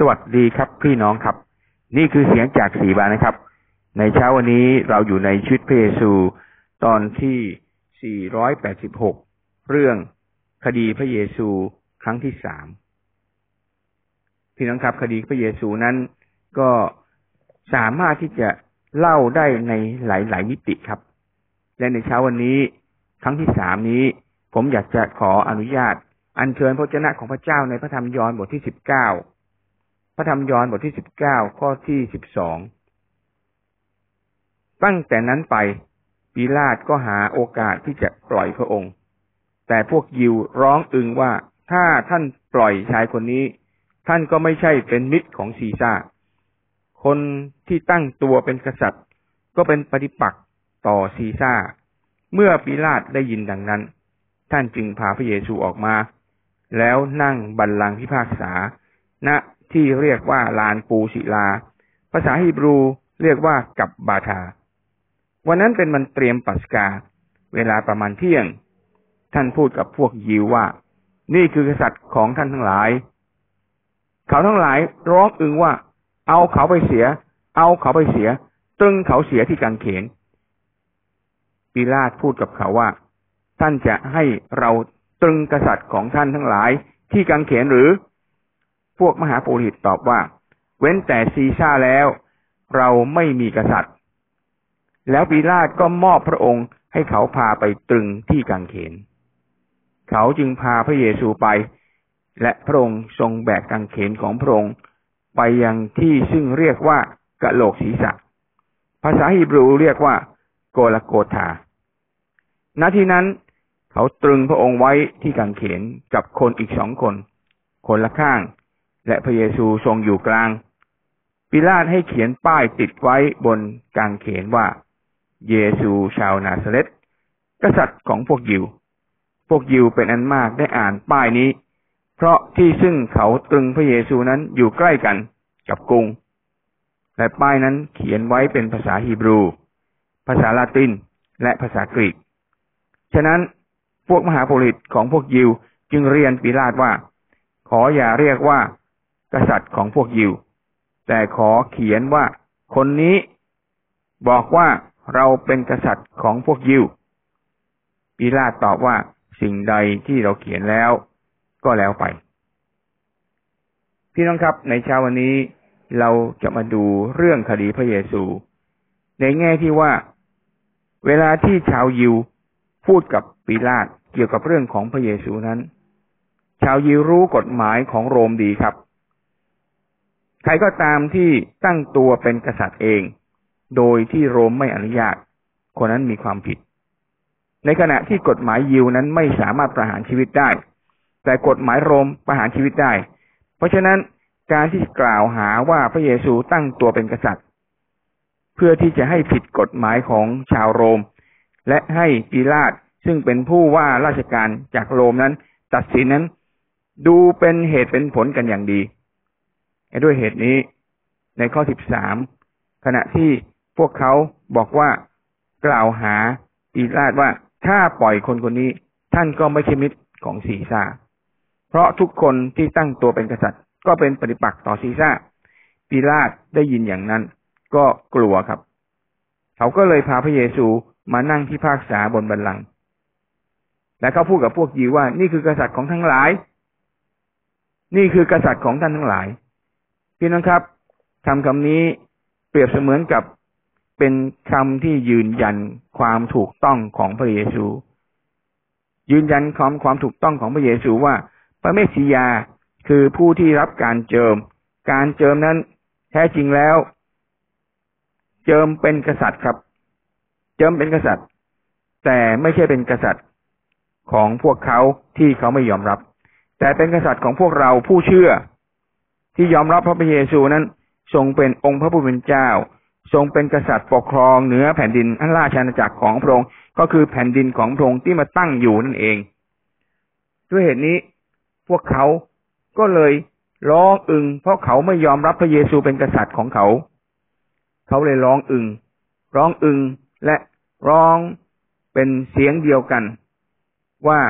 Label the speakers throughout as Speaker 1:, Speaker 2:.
Speaker 1: สวัสดีครับพี่น้องครับ นี่คือเสียงจากสีบานนะครับ ในเช้าวันนี้เราอยู่ในชีวิตพระเยซูตอนที่ 486 เรื่องคดีพระเยซูครั้งที่สามพี่น้องครับ คดีพระเยซูนั้นก็สามารถที่จะเล่าได้ในหลาย ๆ มิติครับ และในเช้าวันนี้ครั้งที่สามนี้ ผมอยากจะขออนุญาต อัญเชิญพระเจ้าของพระเจ้าในพระธรรมยอห์นบทที่สิบเก้า พระธรรมยอห์นบทที่สิบเก้าข้อที่สิบสองตั้งแต่นั้นไปปีลาตก็หาโอกาสที่จะปล่อยพระองค์ แต่พวกยิวร้องอึงว่าถ้าท่านปล่อยชายคนนี้ ท่านก็ไม่ใช่เป็นมิตรของซีซ่า คนที่ตั้งตัวเป็นกษัตริย์ ก็เป็นปฏิปักษ์ต่อซีซ่า เมื่อปีลาตได้ยินดังนั้น ท่านจึงพาพระเยซูออกมา แล้วนั่งบัลลังก์พิพากษาณ ที่เรียกว่าลานปูศิลา ภาษาฮีบรูเรียกว่ากับบาทา วันนั้นเป็นมันเตรียมปัสกา เวลาประมาณเที่ยง ท่านพูดกับพวกยิวว่า นี่คือกษัตริย์ของท่านทั้งหลาย เขาทั้งหลายร้องอึงว่า เอาเขาไปเสีย เอาเขาไปเสีย ตึงเขาเสียที่กางเขนปิลาตพูดกับเขาว่า ท่านจะให้เราตรึงกษัตริย์ของท่านทั้งหลายที่กางเขนหรือ พวกมหาปุริตตอบว่า เว้นแต่ซีซ่าแล้ว เราไม่มีกษัตริย์ แล้วปีลาตก็มอบพระองค์ให้เขาพาไปตรึงที่กางเขน เขาจึงพาพระเยซูไป และพระองค์ทรงแบกกางเขนของพระองค์ไปยังที่ซึ่งเรียกว่ากะโหลกศีรษะ ภาษาฮีบรูเรียกว่า โกลโกธาณที่นั้นเขาตรึงพระองค์ไว้ที่กางเขนกับคนอีกสองคน คนละข้าง และพระเยซูทรงอยู่กลาง ปิลาตให้เขียนป้ายติดไว้บนกางเขนว่า เยซูชาวนาซาเรตกษัตริย์ของพวกยิว พวกยิวเป็นอันมากได้อ่านป้ายนี้ เพราะที่ซึ่งเขาตรึงพระเยซูนั้นอยู่ใกล้กันกับกรุง และป้ายนั้นเขียนไว้เป็นภาษาฮีบรู ภาษาลาติน และภาษากรีก ฉะนั้นพวกมหาปุริตของพวกยิวจึงเรียนปิลาตว่า ขออย่าเรียกว่า กษัตริย์ของพวกยิว แต่ขอเขียนว่าคนนี้บอกว่าเราเป็นกษัตริย์ของพวกยิวปีลาตตอบว่าสิ่งใดที่เราเขียนแล้วก็แล้วไป พี่น้องครับในเช้าวันนี้เราจะมาดูเรื่องคดีพระเยซู ในแง่ที่ว่า เวลาที่ชาวยิวพูดกับปีลาตเกี่ยวกับเรื่องของพระเยซูนั้น ชาวยิวรู้กฎหมายของโรมดีครับ ใครก็ตามที่ตั้งตัวเป็นกษัตริย์เอง โดยที่โรมไม่อนุญาต คนนั้นมีความผิด ในขณะที่กฎหมายยิวนั้นไม่สามารถประหารชีวิตได้ แต่กฎหมายโรมประหารชีวิตได้ เพราะฉะนั้นการที่กล่าวหาว่าพระเยซูตั้งตัวเป็นกษัตริย์ เพื่อที่จะให้ผิดกฎหมายของชาวโรม และให้ปีลาตซึ่งเป็นผู้ว่าราชการจากโรมนั้น ตัดสินนั้น ดูเป็นเหตุเป็นผลกันอย่างดี ด้วยเหตุนี้ในข้อสิบสามขณะที่พวกเขาบอกว่ากล่าวหาปีลาตว่าถ้าปล่อยคนคนนี้ ท่านก็ไม่ใช่มิตรของซีซ่า เพราะทุกคนที่ตั้งตัวเป็นกษัตริย์ ก็เป็นปฏิปักษ์ต่อซีซ่าปีลาตได้ยินอย่างนั้น ก็กลัวครับ เขาก็เลยพาพระเยซูมานั่งที่ภาคษาบนบันลัง และเขาพูดกับพวกยิวว่า นี่คือกษัตริย์ของทั้งหลาย นี่คือกษัตริย์ของท่านทั้งหลาย พี่น้องครับคำคำนี้เปรียบเสมือนกับเป็นคำที่ยืนยันความถูกต้องของพระเยซู ยืนยันความความถูกต้องของพระเยซูว่า พระเมสสิยาคือผู้ที่รับการเจิม การเจิมนั้นแท้จริงแล้ว เจิมเป็นกษัตริย์ครับ เจิมเป็นกษัตริย์ แต่ไม่ใช่เป็นกษัตริย์ของพวกเขาที่เขาไม่ยอมรับ แต่เป็นกษัตริย์ของพวกเราผู้เชื่อ ที่ยอมรับพระเยซูนั้น ทรงเป็นองค์พระผู้เป็นเจ้า ทรงเป็นกษัตริย์ปกครองเหนือแผ่นดินอันราชอาณาจักรของพระองค์ก็คือแผ่นดินของพระองค์ที่มาตั้งอยู่นั่นเอง ด้วยเหตุนี้พวกเขาก็เลยร้องอึง เพราะเขาไม่ยอมรับพระเยซูเป็นกษัตริย์ของเขา เขาเลยร้องอึง ร้องอึงและร้องเป็นเสียงเดียวกัน ว่า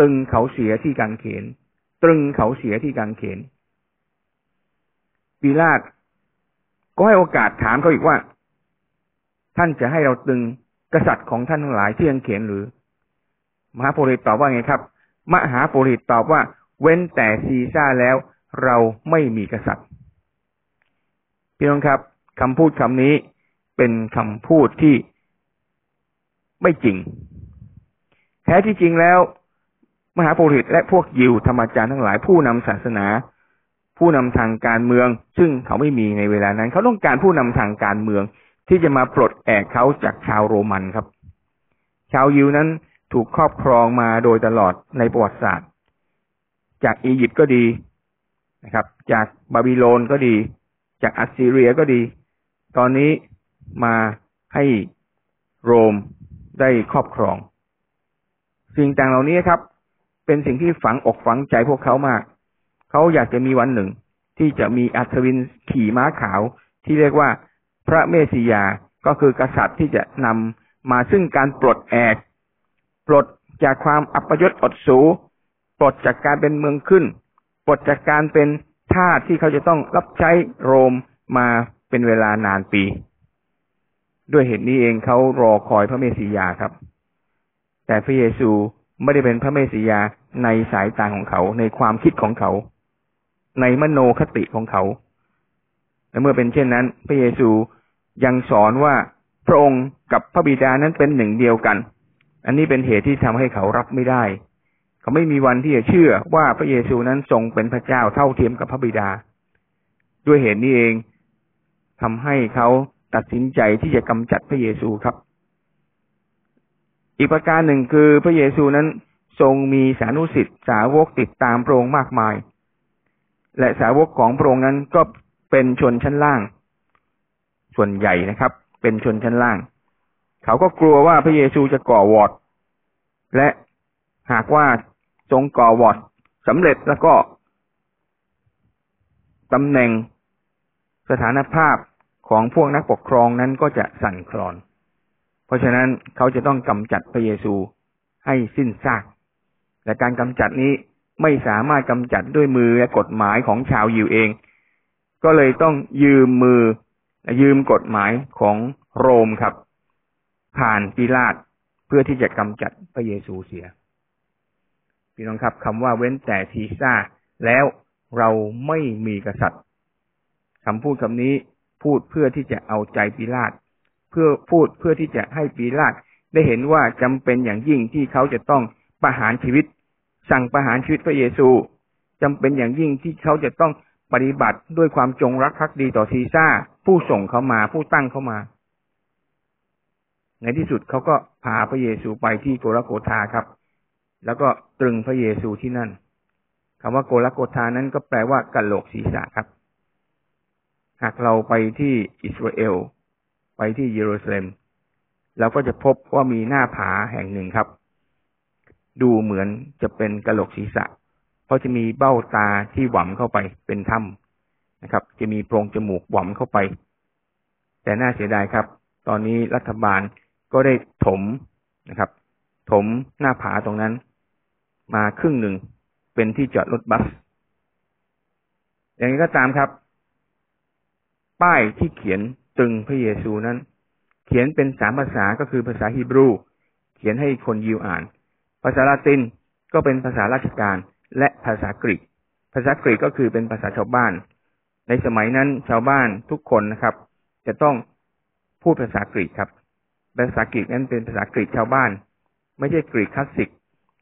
Speaker 1: ตึงเขาเสียที่กางเขน ตรึงเขาเสียที่กางเขน ปีลาตก็ให้โอกาสถามเขาอีกว่า ท่านจะให้เราตึงกษัตริย์ของท่านทั้งหลายที่ยังเขียนหรือ มหาโพลิตตอบว่าไงครับ มหาโพลิตตอบว่า เว้นแต่ซีซ่าแล้วเราไม่มีกษัตริย์พี่น้องครับคำพูดคำนี้เป็นคำพูดที่ไม่จริง แท้ที่จริงแล้ว มหาโพลิตและพวกยิวธรรมจารย์ทั้งหลายผู้นำศาสนา ผู้นำทางการเมือง ซึ่งเขาไม่มีในเวลานั้น เขาต้องการผู้นำทางการเมือง ที่จะมาปลดแอกเขาจากชาวโรมันครับ ชาวยิวนั้นถูกครอบครองมาโดยตลอดในประวัติศาสตร์ จากอียิปต์ก็ดีนะครับ จากบาบิโลนก็ดี จากอัสซีเรียก็ดี ตอนนี้มาให้โรมได้ครอบครอง สิ่งต่างเหล่านี้ครับ เป็นสิ่งที่ฝังอกฝังใจพวกเขามาก เขาอยากจะมีวันหนึ่ง ที่จะมีอัศวินขี่ม้าขาว ที่เรียกว่าพระเมสสิยาก็คือกษัตริย์ที่จะนำมาซึ่งการปลดแอกปลดจากความอัปยศอดสูปลดจากการเป็นเมืองขึ้น ปลดจากการเป็นทาสที่เขาจะต้องรับใช้โรมมาเป็นเวลานานปี ด้วยเหตุนี้เองเขารอคอยพระเมสสิยาครับ แต่พระเยซูไม่ได้เป็นพระเมสสิยาในสายตาของเขาในความคิดของเขา ในมโนคติของเขา และเมื่อเป็นเช่นนั้น พระเยซูยังสอนว่าพระองค์กับพระบิดานั้นเป็นหนึ่งเดียวกัน อันนี้เป็นเหตุที่ทำให้เขารับไม่ได้ เขาไม่มีวันที่จะเชื่อว่าพระเยซูนั้นทรงเป็นพระเจ้าเท่าเทียมกับพระบิดา ด้วยเหตุนี้เองทำให้เขาตัดสินใจที่จะกำจัดพระเยซูครับ อีกประการหนึ่งคือพระเยซูนั้นทรงมีสานุสิทธิ์สาวกติดตามพระองค์มากมาย และสาวกของพระองค์นั้นก็เป็นชนชั้นล่าง ส่วนใหญ่นะครับ เป็นชนชั้นล่าง เขาก็กลัวว่าพระเยซูจะก่อวอดและหากว่าทรงก่อวอดสำเร็จแล้วก็ตำแหน่งสถานภาพของพวกนักปกครองนั้นก็จะสั่นคลอน เพราะฉะนั้นเขาจะต้องกำจัดพระเยซูให้สิ้นซาก และการกำจัดนี้ ไม่สามารถกำจัดด้วยมือและกฎหมายของชาวยิวเอง ก็เลยต้องยืมมือ ยืมกฎหมายของโรมครับ ผ่านปิลาตเพื่อที่จะกำจัดพระเยซูเสียพี่น้องครับคำว่าเว้นแต่ทีซ่า แล้วเราไม่มีกษัตริย์คำพูดคำนี้พูดเพื่อที่จะเอาใจปีลาตเพื่อพูดเพื่อที่จะให้ปีลาตได้เห็นว่าจำเป็นอย่างยิ่งที่เขาจะต้องประหารชีวิต สั่งประหารชีวิตพระเยซูจำเป็นอย่างยิ่งที่เขาจะต้องปฏิบัติด้วยความจงรักภักดีต่อซีซ่า ผู้ส่งเขามาผู้ตั้งเขามา ในที่สุดเขาก็พาพระเยซูไปที่โกลโกธาครับ แล้วก็ตรึงพระเยซูที่นั่นคำว่าโกลโกธานั้นก็แปลว่ากะโหลกศีรษะครับ หากเราไปที่อิสราเอล ไปที่เยรูซาเล็ม เราก็จะพบว่ามีหน้าผาแห่งหนึ่งครับ ดูเหมือนจะเป็นกระโหลกศีรษะ เพราะจะมีเบ้าตาที่หวำเข้าไปเป็นถ้ำนะครับ จะมีโพรงจมูกหวำเข้าไป แต่น่าเสียดายครับ ตอนนี้รัฐบาลก็ได้ถมนะครับ ถมหน้าผาตรงนั้น มาครึ่งหนึ่งเป็นที่จอดรถบัส อย่างนี้ก็ตามครับ ป้ายที่เขียนตึงพระเยซูนั้น เขียนเป็นสามภาษาก็คือภาษาฮีบรู เขียนให้คนยิวอ่าน ภาษาละตินก็เป็นภาษาราชการและภาษากรีก ภาษากรีกก็คือเป็นภาษาชาวบ้าน ในสมัยนั้นชาวบ้านทุกคนนะครับ จะต้องพูดภาษากรีกครับ ภาษากรีกนั้นเป็นภาษากรีกชาวบ้าน ไม่ใช่กรีกคลาสสิก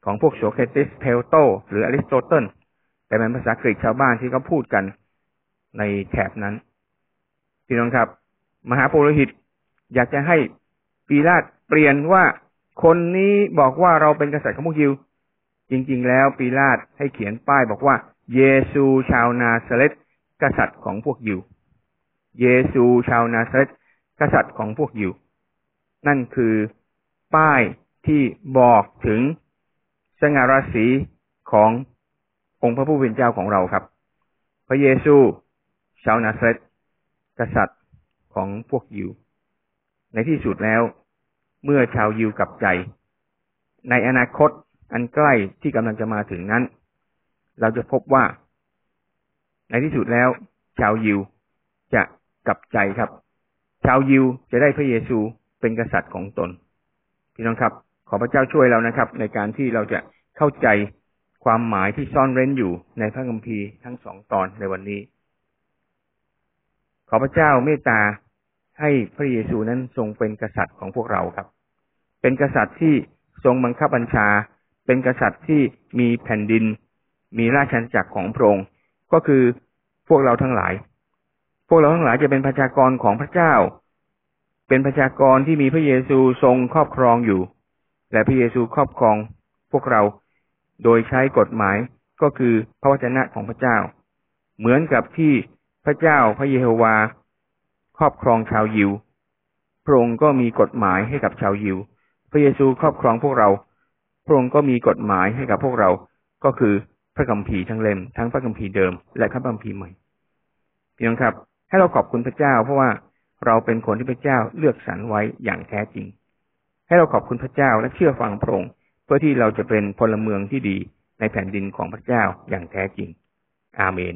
Speaker 1: ของพวกโสเครติสเพลโต หรืออริสโตเติลแต่เป็นภาษากรีกชาวบ้านที่เขาพูดกันในแถบนั้น พี่น้องครับ มหาปุโรหิตอยากจะให้ปีลาตเปลี่ยนว่า คนนี้บอกว่าเราเป็นกษัตริย์ของพวกยิว จริง ๆ แล้วปีลาตให้เขียนป้ายบอกว่า เยซูชาวนาซาเร็ธกษัตริย์ของพวกยิว เยซูชาวนาซาเร็ธกษัตริย์ของพวกยิว นั่นคือป้ายที่บอกถึงสง่าราศีขององค์พระผู้เป็นเจ้าของเราครับ พระเยซูชาวนาซาเลตกษัตริย์ของพวกยิว ในที่สุดแล้ว เมื่อชาวยิวกลับใจ ในอนาคตอันใกล้ที่กำลังจะมาถึงนั้น เราจะพบว่า ในที่สุดแล้ว ชาวยิวจะกลับใจครับ ชาวยิวจะได้พระเยซูเป็นกษัตริย์ของตน พี่น้องครับ ขอพระเจ้าช่วยเรานะครับ ในการที่เราจะเข้าใจความหมายที่ซ่อนเร้นอยู่ในพระคัมภีร์ทั้งสองตอนในวันนี้ ขอพระเจ้าเมตตา ให้พระเยซูนั้นทรงเป็นกษัตริย์ของพวกเราครับ เป็นกษัตริย์ที่ทรงบังคับบัญชา เป็นกษัตริย์ที่มีแผ่นดิน มีราชอาณาจักรของพระองค์ ก็คือพวกเราทั้งหลาย พวกเราทั้งหลายจะเป็นประชากรของพระเจ้า เป็นประชากรที่มีพระเยซูทรงครอบครองอยู่ และพระเยซูครอบครองพวกเราโดยใช้กฎหมายก็คือพระวจนะของพระเจ้า เหมือนกับที่พระเจ้าพระเยโฮวา รอบครองชาวยิว พระองค์ก็มีกฎหมายให้กับชาวยิว พระเยซูครอบครองพวกเรา พระองค์ก็มีกฎหมายให้กับพวกเรา ก็คือพระคัมภีร์ทั้งเล่มทั้งพระคัมภีร์เดิม และพระคัมภีร์ใหม่พี่น้องครับ ให้เราขอบคุณพระเจ้า เพราะว่าเราเป็นคนที่พระเจ้าเลือกสรรไว้อย่างแท้จริง ให้เราขอบคุณพระเจ้าและเชื่อฟังพระองค์เพื่อที่เราจะเป็นพลเมืองที่ดีในแผ่นดินของพระเจ้าอย่างแท้จริง อาเมน